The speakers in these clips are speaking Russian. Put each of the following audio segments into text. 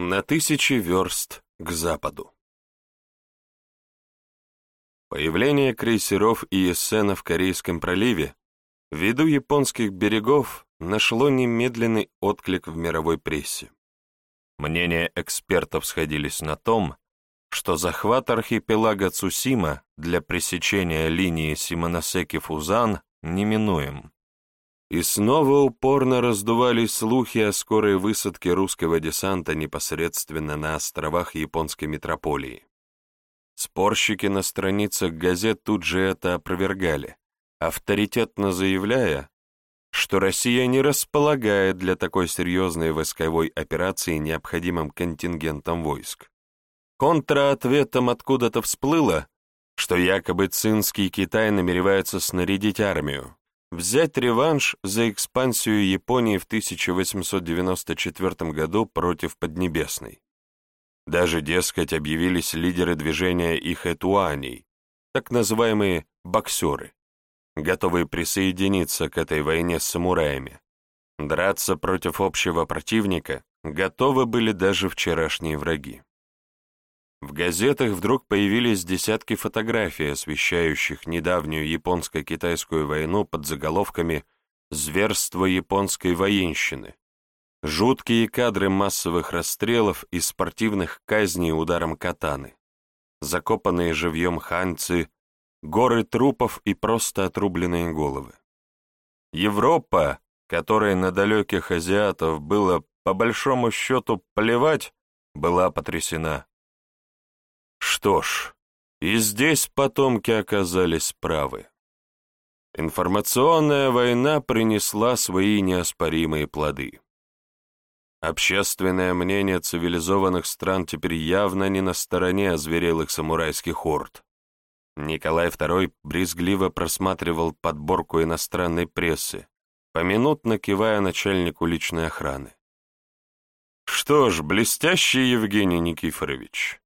На тысячи верст к западу. Появление крейсеров и эссена в Корейском проливе ввиду японских берегов нашло немедленный отклик в мировой прессе. Мнения экспертов сходились на том, что захват архипелага Цусима для пресечения линии Симоносеки-Фузан неминуем. И снова упорно раздувались слухи о скорой высадке русского десанта непосредственно на островах японской метрополии. Спорщики на страницах газет тут же это опровергали, авторитетно заявляя, что Россия не располагает для такой серьезной войсковой операции необходимым контингентом войск. Контраответом откуда-то всплыло, что якобы Цинский Китай намеревается снарядить армию, взять реванш за экспансию Японии в 1894 году против Поднебесной. Даже, дескать, объявились лидеры движения Ихэтуаней, так называемые «боксеры», готовые присоединиться к этой войне с самураями. Драться против общего противника готовы были даже вчерашние враги. В газетах вдруг появились десятки фотографий, освещающих недавнюю японско-китайскую войну под заголовками «Зверство японской военщины», жуткие кадры массовых расстрелов и спортивных казней ударом катаны, закопанные живьем ханьцы, горы трупов и просто отрубленные головы. Европа, которой на далеких азиатов было по большому счету плевать, была потрясена. Что ж, и здесь потомки оказались правы. Информационная война принесла свои неоспоримые плоды. Общественное мнение цивилизованных стран теперь явно не на стороне озверелых самурайских орд. Николай II брезгливо просматривал подборку иностранной прессы, поминутно кивая начальнику личной охраны. «Что ж, блестящий Евгений Никифорович,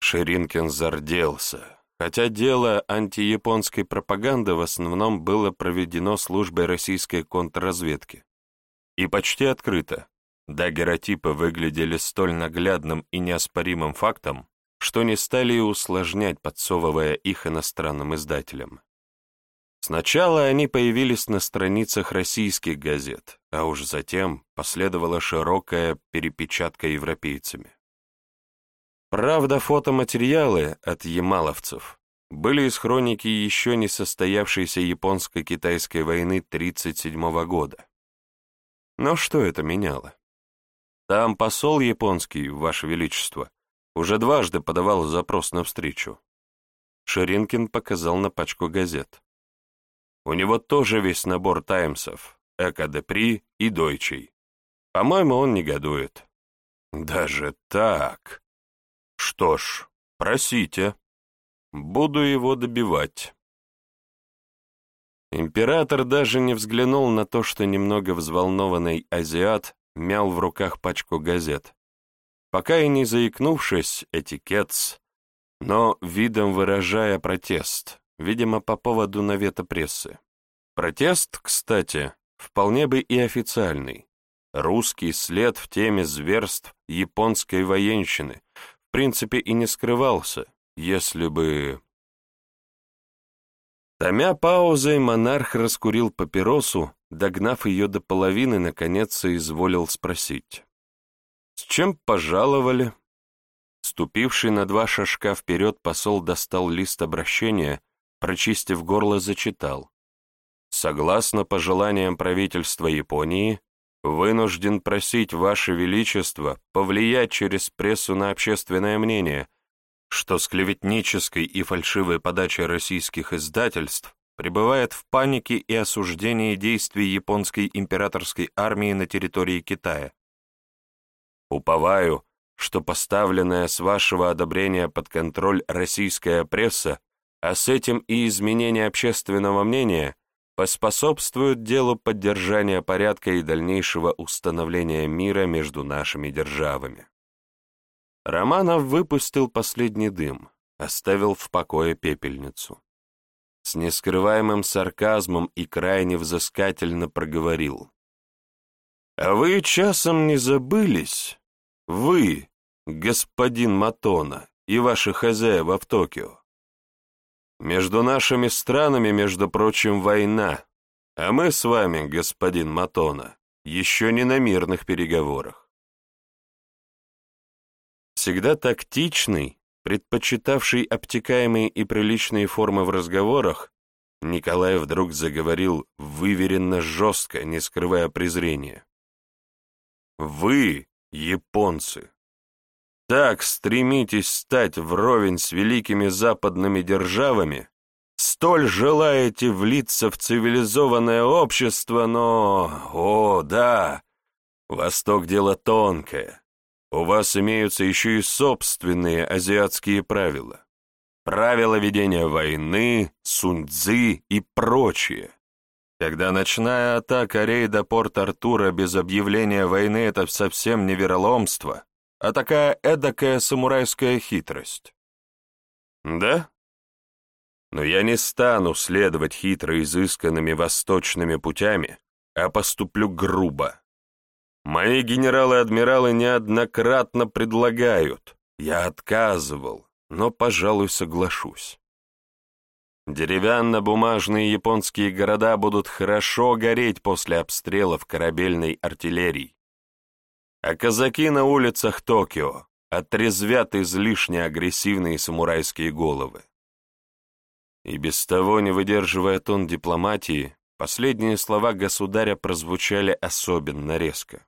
Ширинкин зарделся, хотя дело антияпонской пропаганды в основном было проведено службой российской контрразведки. И почти открыто. Дагеротипы выглядели столь наглядным и неоспоримым фактом, что не стали и усложнять, подсовывая их иностранным издателям. Сначала они появились на страницах российских газет, а уж затем последовала широкая перепечатка европейцами. Правда, фотоматериалы от ямаловцев были из хроники еще не состоявшейся японско-китайской войны 1937 года. Но что это меняло? Там посол японский, Ваше Величество, уже дважды подавал запрос на встречу. Ширинкин показал на пачку газет. У него тоже весь набор таймсов, Эко-Депри и Дойчей. По-моему, он негодует. Даже так? Что ж, просите. Буду его добивать. Император даже не взглянул на то, что немного взволнованный азиат мял в руках пачку газет. Пока и не заикнувшись, этикетс, но видом выражая протест, видимо, по поводу навета прессы. Протест, кстати, вполне бы и официальный. Русский след в теме зверств японской военщины, принципе и не скрывался, если бы... Томя паузой, монарх раскурил папиросу, догнав ее до половины, наконец изволил спросить. «С чем пожаловали?» Ступивший на два шажка вперед, посол достал лист обращения, прочистив горло, зачитал. «Согласно пожеланиям правительства Японии, вынужден просить Ваше Величество повлиять через прессу на общественное мнение, что с клеветнической и фальшивой подачей российских издательств пребывает в панике и осуждении действий японской императорской армии на территории Китая. Уповаю, что поставленная с вашего одобрения под контроль российская пресса, а с этим и изменение общественного мнения – поспособствуют делу поддержания порядка и дальнейшего установления мира между нашими державами. Романов выпустил последний дым, оставил в покое пепельницу. С нескрываемым сарказмом и крайне взыскательно проговорил. «А вы часом не забылись, Вы, господин Матона, и ваши хозяева в Токио. Между нашими странами, между прочим, война, а мы с вами, господин Матона, еще не на мирных переговорах. Всегда тактичный, предпочитавший обтекаемые и приличные формы в разговорах, Николай вдруг заговорил выверенно жестко, не скрывая презрения. «Вы, японцы, так стремитесь стать вровень с великими западными державами, столь желаете влиться в цивилизованное общество, но, о, да, Восток — дело тонкое. У вас имеются еще и собственные азиатские правила. Правила ведения войны, сунь-дзы и прочее. Когда ночная атака рейда Порт-Артура без объявления войны — это совсем не вероломство, а такая эдакая самурайская хитрость. Да? Но я не стану следовать хитро изысканными восточными путями, а поступлю грубо. Мои генералы-адмиралы неоднократно предлагают, я отказывал, но, пожалуй, соглашусь. Деревянно-бумажные японские города будут хорошо гореть после обстрелов корабельной артиллерии а казаки на улицах Токио отрезвят излишне агрессивные самурайские головы. И без того, не выдерживая тон дипломатии, последние слова государя прозвучали особенно резко.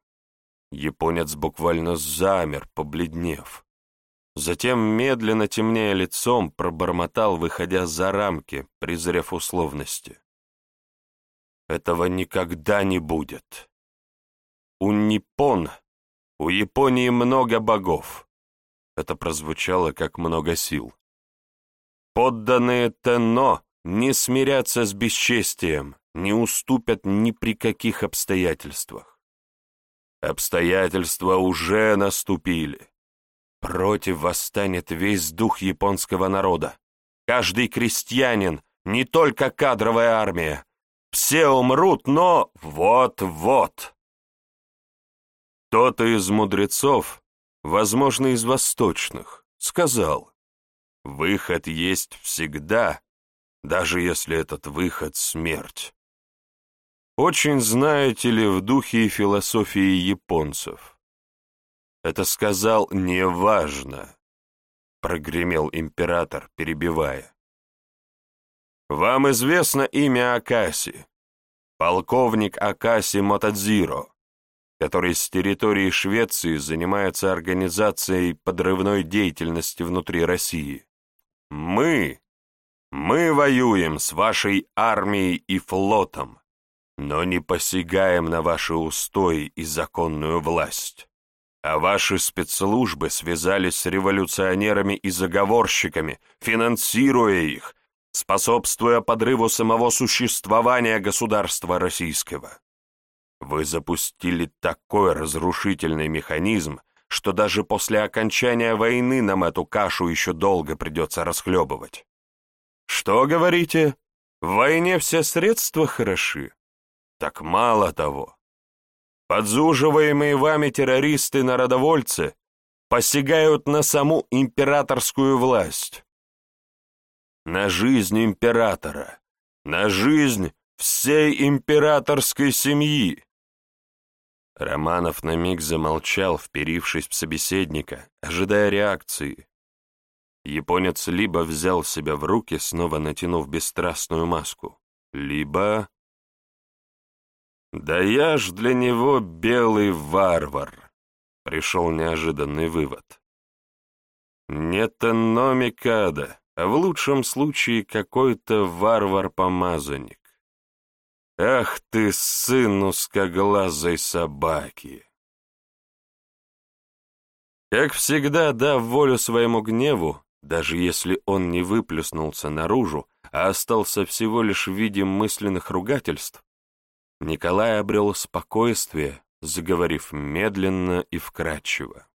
Японец буквально замер, побледнев. Затем, медленно темнее лицом, пробормотал, выходя за рамки, презрев условности. «Этого никогда не будет. У Ниппон у Японии много богов. Это прозвучало как много сил. Подданные Тенно не смирятся с бесчестием, не уступят ни при каких обстоятельствах. Обстоятельства уже наступили. Против восстанет весь дух японского народа. Каждый крестьянин, не только кадровая армия. Все умрут, но вот-вот. Кто-то из мудрецов, возможно, из восточных, сказал, «Выход есть всегда, даже если этот выход — смерть». Очень знаете ли в духе и философии японцев? Это сказал «неважно», — прогремел император, перебивая. «Вам известно имя Акаси, полковник Акаси Мотадзиро который с территории Швеции занимается организацией подрывной деятельности внутри России. Мы, мы воюем с вашей армией и флотом, но не посягаем на ваши устои и законную власть. А ваши спецслужбы связались с революционерами и заговорщиками, финансируя их, способствуя подрыву самого существования государства российского. Вы запустили такой разрушительный механизм, что даже после окончания войны нам эту кашу еще долго придется расхлебывать. Что говорите? В войне все средства хороши? Так мало того. Подзуживаемые вами террористы-народовольцы посягают на саму императорскую власть. На жизнь императора, на жизнь всей императорской семьи. Романов на миг замолчал, вперившись в собеседника, ожидая реакции. Японец либо взял себя в руки, снова натянув бесстрастную маску, либо... «Да я ж для него белый варвар», — пришел неожиданный вывод. «Не Тенномикада, а в лучшем случае какой-то варвар-помазанник. Ах ты, сын узкоглазой собаки! Как всегда, дав волю своему гневу, даже если он не выплюснулся наружу, а остался всего лишь в виде мысленных ругательств, Николай обрел спокойствие, заговорив медленно и вкрадчиво.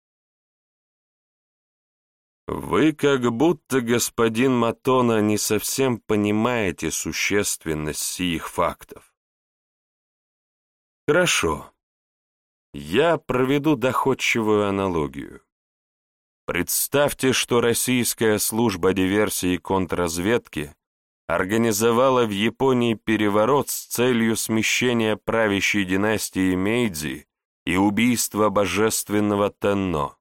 «Вы как будто, господин Матона, не совсем понимаете существенность сих фактов. Хорошо. Я проведу доходчивую аналогию. Представьте, что российская служба диверсии и контрразведки организовала в Японии переворот с целью смещения правящей династии Мейдзи и убийства божественного Тенно.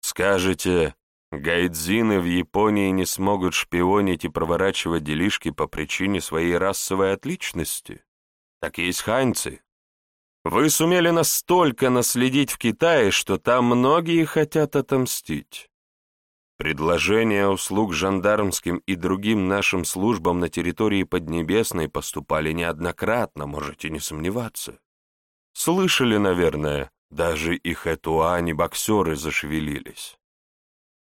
Скажете, гайдзины в Японии не смогут шпионить и проворачивать делишки по причине своей расовой отличности? Так есть ханьцы. Вы сумели настолько наследить в Китае, что там многие хотят отомстить. Предложения услуг жандармским и другим нашим службам на территории Поднебесной поступали неоднократно, можете не сомневаться. Слышали, наверное, даже и хэтуани-боксеры зашевелились.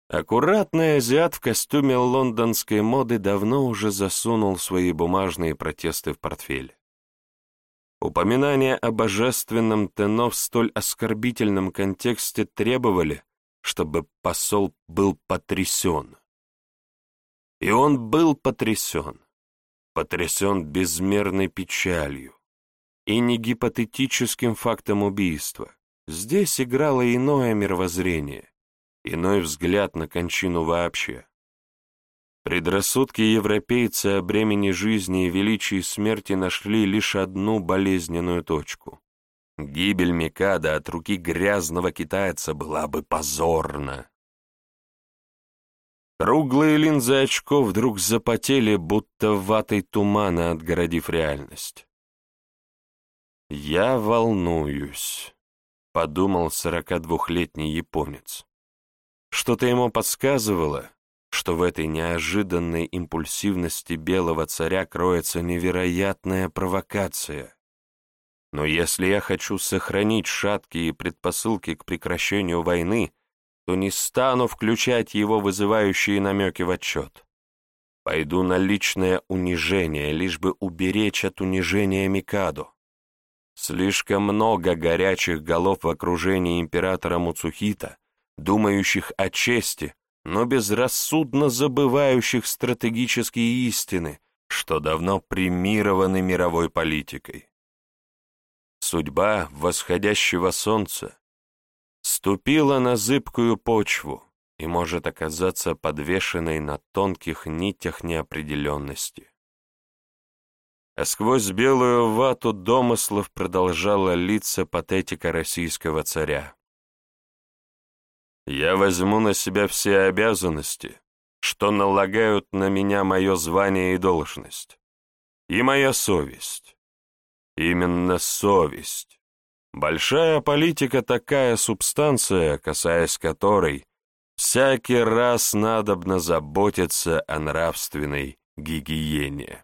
Аккуратный азиат в костюме лондонской моды давно уже засунул свои бумажные протесты в портфель. Упоминания о божественном Тено в столь оскорбительном контексте требовали, чтобы посол был потрясен. И он был потрясен, потрясен безмерной печалью и не гипотетическим фактом убийства. Здесь играло иное мировоззрение, иной взгляд на кончину вообще. Предрассудки европейца о бремени жизни и величии смерти нашли лишь одну болезненную точку. Гибель Микада от руки грязного китайца была бы позорна. Круглые линзы очков вдруг запотели, будто ватой тумана, отгородив реальность. «Я волнуюсь», — подумал сорока двухлетний японец. Что-то ему подсказывало, что в этой неожиданной импульсивности белого царя кроется невероятная провокация. Но если я хочу сохранить шаткие предпосылки к прекращению войны, то не стану включать его вызывающие намеки в отчет. Пойду на личное унижение, лишь бы уберечь от унижения Микадо. Слишком много горячих голов в окружении императора Муцухита, думающих о чести, но безрассудно забывающих стратегические истины, что давно премированы мировой политикой. Судьба восходящего солнца ступила на зыбкую почву и может оказаться подвешенной на тонких нитях неопределенности. А сквозь белую вату домыслов продолжала литься патетика российского царя. Я возьму на себя все обязанности, что налагают на меня мое звание и должность, и моя совесть. Именно совесть. Большая политика — такая субстанция, касаясь которой всякий раз надобно заботиться о нравственной гигиене.